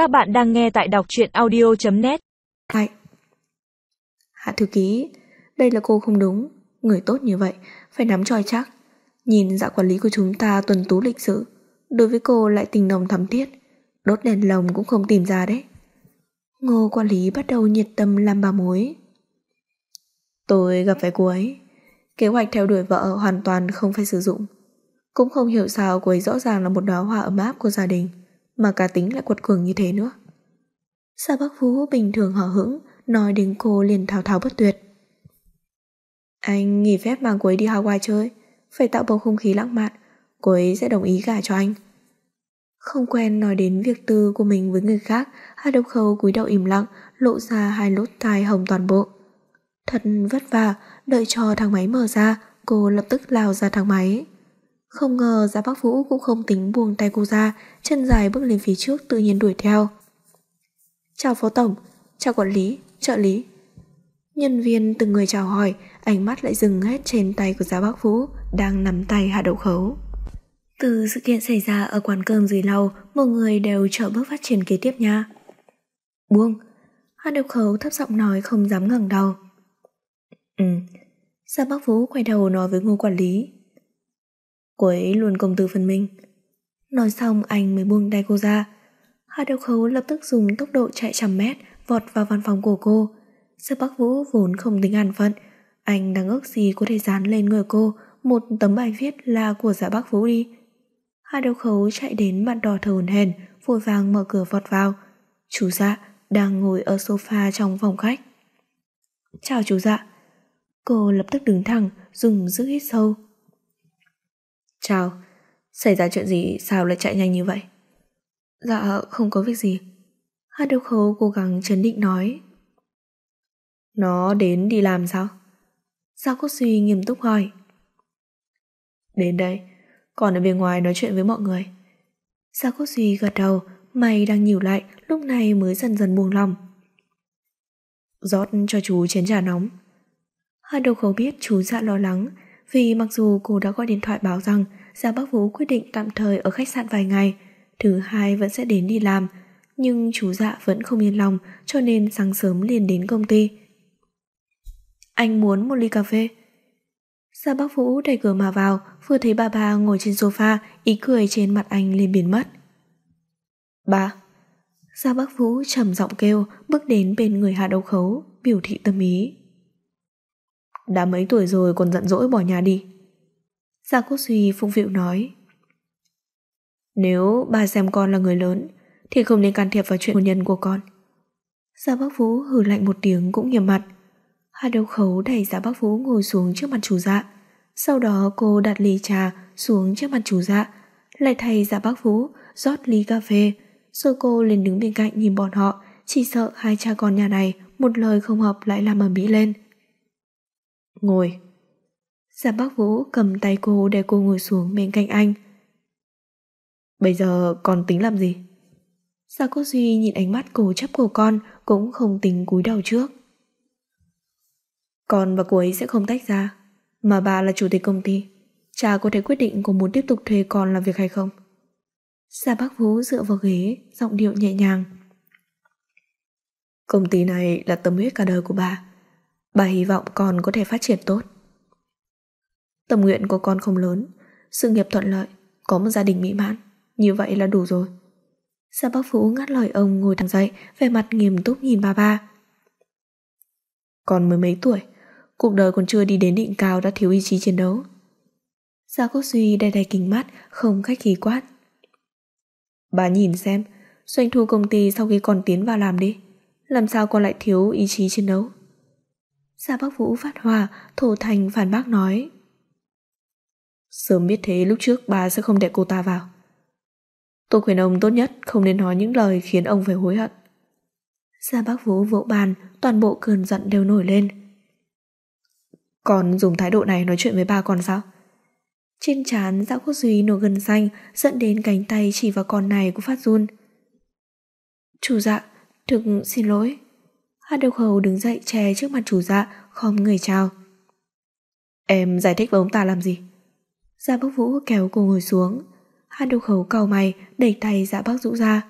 Các bạn đang nghe tại đọc truyện audio.net hạnh Hạ thư ký, Đây là cô không đúng. Người tốt như vậy, Phải nắm tròi chắc. Nhìn dạ quản lý của chúng ta tuần tú lịch sự, Đối với cô lại tình nồng thắm thiết. Đốt đèn lồng cũng không tìm ra đấy. Ngô quản lý bắt đầu nhiệt tâm làm bà mối. Tôi gặp phải cô ấy. Kế hoạch theo đuổi vợ hoàn toàn không phải sử dụng. Cũng không hiểu sao cô ấy rõ ràng là một đóa hoa ấm áp của gia đình. Mà cá tính lại quật cường như thế nữa. Sa Bắc Vũ bình thường hở hững, Nói đến cô liền thao thao bất tuyệt. Anh nghỉ phép mang cô ấy đi Hawaii chơi, Phải tạo bầu không khí lãng mạn, Cô ấy sẽ đồng ý gả cho anh. Không quen nói đến việc tư của mình với người khác Hà Độc Khâu cúi đầu im lặng, Lộ ra hai lốt tai hồng toàn bộ. Thật vất vả, Đợi cho thang máy mở ra, Cô lập tức lao ra thang máy. Không ngờ Giá Bắc Vũ cũng không tính buông tay cô ra Chân dài bước lên phía trước tự nhiên đuổi theo. Chào phó tổng Chào quản lý, trợ lý. Nhân viên từng người chào hỏi Ánh mắt lại dừng hết trên tay của Giá Bắc Vũ Đang nắm tay hạ đậu khấu. Từ sự kiện xảy ra ở quán cơm dưới lầu Một người đều trợ bước phát triển kế tiếp nha. Buông. Hạ đậu khấu thấp giọng nói không dám ngẩng đầu. Ừ Gia Bắc Vũ quay đầu nói với ngô quản lý Cô ấy luôn công tư phần mình Nói xong anh mới buông tay cô ra. Hạ đậu khấu lập tức dùng tốc độ chạy trăm mét Vọt vào văn phòng của cô. Gia Bắc Vũ vốn không tính an phận Anh đang ước gì có thể dán lên người cô Một tấm bài viết là của giả Bắc Vũ đi. Hạ đậu khấu chạy đến mặt đỏ thờ hồn hèn Vội vàng mở cửa vọt vào. Chú dạ đang ngồi ở sofa trong phòng khách. Chào chú dạ. Cô lập tức đứng thẳng, dùng giữ hít sâu. Chào, xảy ra chuyện gì sao lại chạy nhanh như vậy? Dạ, không có việc gì. Hát độc khấu cố gắng chấn định nói. Nó đến đi làm sao? Sao quốc Suy nghiêm túc hỏi. Đến đây, còn ở bên ngoài nói chuyện với mọi người. Sao quốc Suy gật đầu, mày đang nhíu lại, lúc này mới dần dần buông lòng. rót cho chú chén trà nóng. Hà đầu Khấu biết chú dạ lo lắng vì mặc dù cô đã gọi điện thoại báo rằng Gia Bắc Vũ quyết định tạm thời ở khách sạn vài ngày, thứ hai vẫn sẽ đến đi làm, nhưng chú dạ vẫn không yên lòng cho nên sáng sớm liền đến công ty. Anh muốn một ly cà phê. Gia Bắc Vũ đẩy cửa mà vào, vừa thấy bà bà ngồi trên sofa, ý cười trên mặt anh liền biến mất. bà Gia Bắc Vũ trầm giọng kêu, bước đến bên người Hạ Đấu Khấu, biểu thị tâm ý. Đã mấy tuổi rồi còn giận dỗi bỏ nhà đi. Gia Quốc Duy phụng vịu nói, Nếu bà xem con là người lớn, Thì không nên can thiệp vào chuyện hôn nhân của con. Gia Bắc Vũ hừ lạnh một tiếng cũng nghiêm mặt. Hà Đông Khấu đẩy Gia Bắc Vũ ngồi xuống trước mặt chủ dạ. Sau đó cô đặt ly trà xuống trước mặt chủ dạ Lại thay Gia Bắc Vũ rót ly cà phê, Rồi cô lên đứng bên cạnh nhìn bọn họ, Chỉ sợ hai cha con nhà này Một lời không hợp lại làm ầm mỹ lên. Ngồi. Giả bác Vũ cầm tay cô để cô ngồi xuống bên cạnh anh. Bây giờ còn tính làm gì? Dạ, Gia Cốt Duy nhìn ánh mắt cô chấp của con cũng không tính cúi đầu trước. Con và cô ấy sẽ không tách ra, mà bà là chủ tịch công ty. Cha có thể quyết định có muốn tiếp tục thuê con làm việc hay không? Gia Bác Vũ dựa vào ghế, giọng điệu nhẹ nhàng. Công ty này là tâm huyết cả đời của bà. Bà hy vọng con có thể phát triển tốt. Tâm nguyện của con không lớn, sự nghiệp thuận lợi, có một gia đình mỹ mãn, như vậy là đủ rồi. Sa bác Phú ngắt lời ông ngồi thẳng dậy, vẻ mặt nghiêm túc nhìn bà ba. Còn mới mấy tuổi, cuộc đời còn chưa đi đến đỉnh cao đã thiếu ý chí chiến đấu. Gia Quốc Duy đầy đầy kính mắt, không khách khí quát. Bà nhìn xem, doanh thu công ty sau khi con tiến vào làm đi, làm sao con lại thiếu ý chí chiến đấu? Dạ Gia Bắc Vũ phát hòa, thổ thành phản bác nói. Sớm biết thế lúc trước bà sẽ không để cô ta vào. Tôi khuyên ông tốt nhất không nên nói những lời khiến ông phải hối hận. Dạ Gia Bắc Vũ vỗ bàn, toàn bộ cơn giận đều nổi lên. Còn dùng thái độ này nói chuyện với bà con sao? Trên trán Dạo Quốc Duy nổ gần xanh dẫn đến cánh tay chỉ vào con này cũng phát run. Chủ dạ, thực xin lỗi. Hạ Độc Hầu đứng dậy che trước mặt chủ dạ, khom người chào. Em giải thích với ông ta làm gì? Dạ bác Vũ kéo cô ngồi xuống. Hạ Độc Hầu cầu mày, đẩy tay dạ bác rũ ra.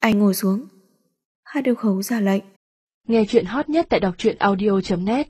Anh ngồi xuống. Hạ Độc Khấu ra lệnh. Nghe chuyện hot nhất tại đọc truyện audio.net